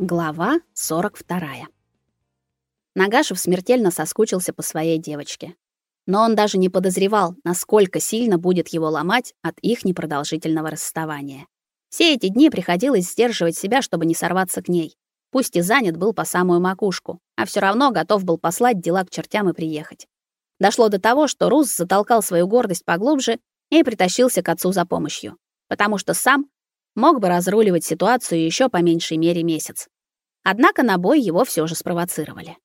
Глава 42. Нагашев смертельно соскучился по своей девочке. Но он даже не подозревал, насколько сильно будет его ломать от их непродолжительного расставания. Все эти дни приходилось сдерживать себя, чтобы не сорваться к ней. Пусть и занят был по самую макушку, а все равно готов был послать дела к чертям и приехать. Дошло до того, что Рус затолкал свою гордость поглубже и притащился к отцу за помощью, потому что сам мог бы разруливать ситуацию еще по меньшей мере месяц. Однако на бой его все же спровоцировали.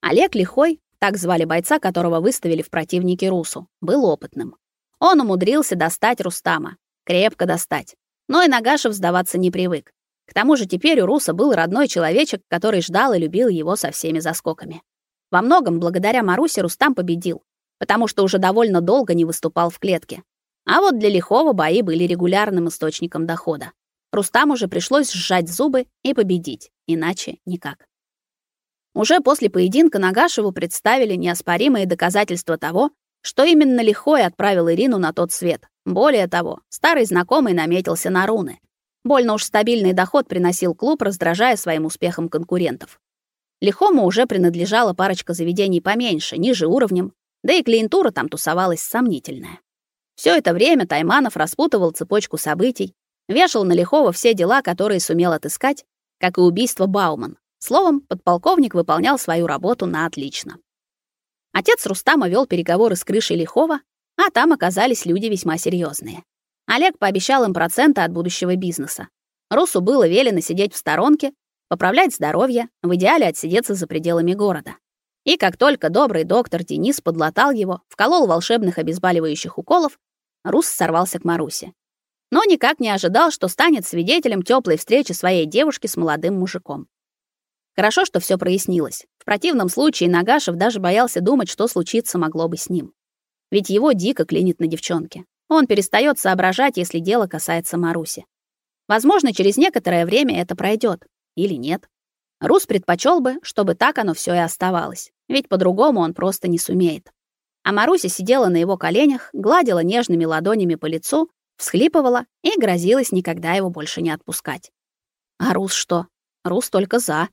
Олег Лихой, так звали бойца, которого выставили в противнике Русу, был опытным. Он умудрился достать Рустама, крепко достать. Но и Нагашев сдаваться не привык. К тому же теперь у Руса был родной человечек, который ждал и любил его со всеми заскоками. Во многом благодаря Марусе Рустам победил, потому что уже довольно долго не выступал в клетке, а вот для Лихова бои были регулярным источником дохода. Рустаму же пришлось сжать зубы и победить, иначе никак. Уже после поединка Нагашеву представили неоспоримые доказательства того, что именно Лихой отправил Ирину на тот свет. Более того, старый знакомый наметился на руны. Больно уж стабильный доход приносил клуб, раздражая своим успехом конкурентов. Лихому уже принадлежала парочка заведений поменьше, ниже уровнем, да и клиентура там тусовалась сомнительная. Все это время Тайманов распутывал цепочку событий, вешал на Лихова все дела, которые сумел отыскать, как и убийство Бауман. Словом, подполковник выполнял свою работу на отлично. Отец Рустама вел переговоры с крышей Лихова, а там оказались люди весьма серьезные. Олег пообещал им проценты от будущего бизнеса. Русу было велено сидеть в сторонке, поправлять здоровье, в идеале отсидеться за пределами города. И как только добрый доктор Денис подлатал его, вколол волшебных обезболивающих уколов, Рус сорвался к Марусе. Но никак не ожидал, что станет свидетелем теплой встречи своей девушки с молодым мужиком. Хорошо, что все прояснилось. В противном случае Нагашев даже боялся думать, что случиться могло бы с ним. Ведь его дико клинит на девчонке. Он перестает соображать, если дело касается Маруси. Возможно, через некоторое время это пройдет, или нет. Рус предпочел бы, чтобы так оно все и оставалось, ведь по-другому он просто не сумеет. А Маруся сидела на его коленях, гладила нежными ладонями по лицу, всхлипывала и грозилась никогда его больше не отпускать. А Рус что? Рус только за.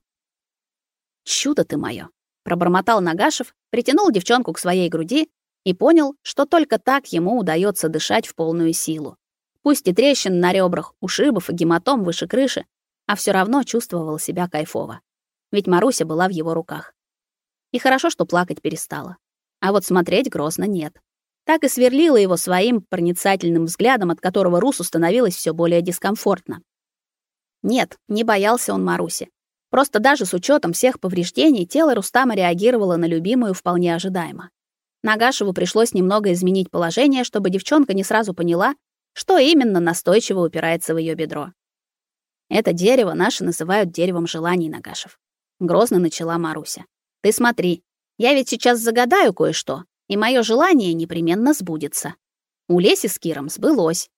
Чудо ты моё, пробормотал Нагашев, притянул девчонку к своей груди и понял, что только так ему удается дышать в полную силу. Пусть и трещин на ребрах, ушибов и гематом выше крыши, а все равно чувствовал себя кайфово. Ведь Маруся была в его руках. И хорошо, что плакать перестала. А вот смотреть грозно нет. Так и сверлила его своим проницательным взглядом, от которого Русу становилось все более дискомфортно. Нет, не боялся он Маруси. Просто даже с учетом всех повреждений тело Рустама реагировало на любимую вполне ожидаемо. Нагашеву пришлось немного изменить положение, чтобы девчонка не сразу поняла, что именно настойчиво упирается в ее бедро. Это дерево наши называют деревом желаний, Нагашев. Грозно начала Маруся. Ты смотри, я ведь сейчас загадаю кое-что, и мое желание непременно сбудется. У Леси с Киром сбылось.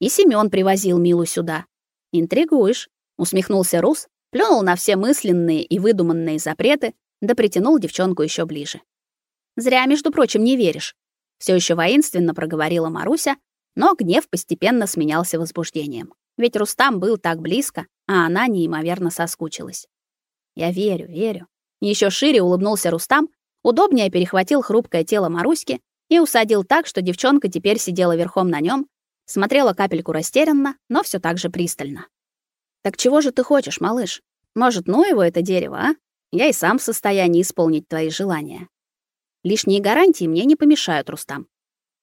И Семён привозил Милу сюда. Интригуешь, усмехнулся Рус, плюнул на все мысленные и выдуманные запреты, да притянул девчонку еще ближе. Зря, между прочим, не веришь. Все еще воинственно проговорила Маруся, но гнев постепенно сменялся возбуждением. Ведь Рустам был так близко, а она неимоверно соскучилась. Я верю, верю. Еще шире улыбнулся Рустам, удобнее перехватил хрупкое тело Маруськи и усадил так, что девчонка теперь сидела верхом на нем, смотрела капельку растерянно, но все так же пристально. Так чего же ты хочешь, малыш? Может, ну его это дерево, а? Я и сам в состоянии исполнить твои желания. Лишние гарантии мне не помешают, Рустам,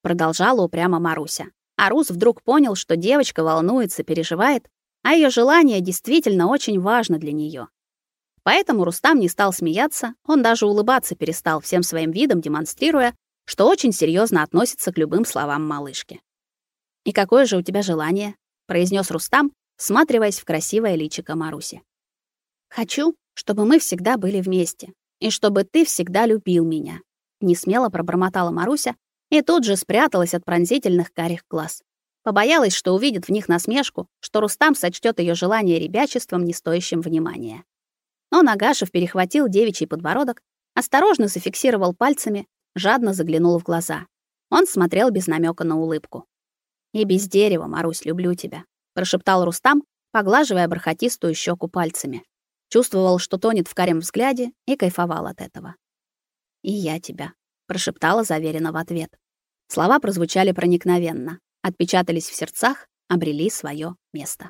продолжала упрямо Маруся. А Рус вдруг понял, что девочка волнуется, переживает, а ее желание действительно очень важно для нее. Поэтому Рустам не стал смеяться, он даже улыбаться перестал всем своим видом, демонстрируя, что очень серьезно относится к любым словам малышки. «И какое же у тебя желание?» — произнес Рустам, всматриваясь в красивое личико Маруси. «Хочу, чтобы мы всегда были вместе, и чтобы ты всегда любил меня», — несмело пробормотала Маруся, и тут же спряталась от пронзительных карих глаз. Побоялась, что увидит в них насмешку, что Рустам сочтет ее желание ребячеством, не стоящим внимания. Но Нагашев перехватил девичий подбородок, осторожно зафиксировал пальцами, жадно заглянул в глаза. Он смотрел без намека на улыбку. «И без дерева, Марусь, люблю тебя», — прошептал Рустам, поглаживая бархатистую щеку пальцами. чувствовал, что тонет в карем взгляде и кайфовал от этого. «И я тебя», — прошептала заверенно в ответ. Слова прозвучали проникновенно, отпечатались в сердцах, обрели свое место.